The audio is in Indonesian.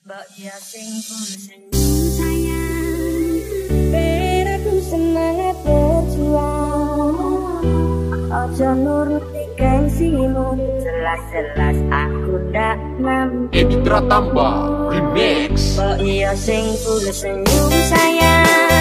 But dia sing full senyum sayang Ben aku semangat berjuang. Ojo nuruti gengsimu. Jelas-jelas aku ndak mampu. Editra tambah remix. Mbak dia sing full senyum sayang.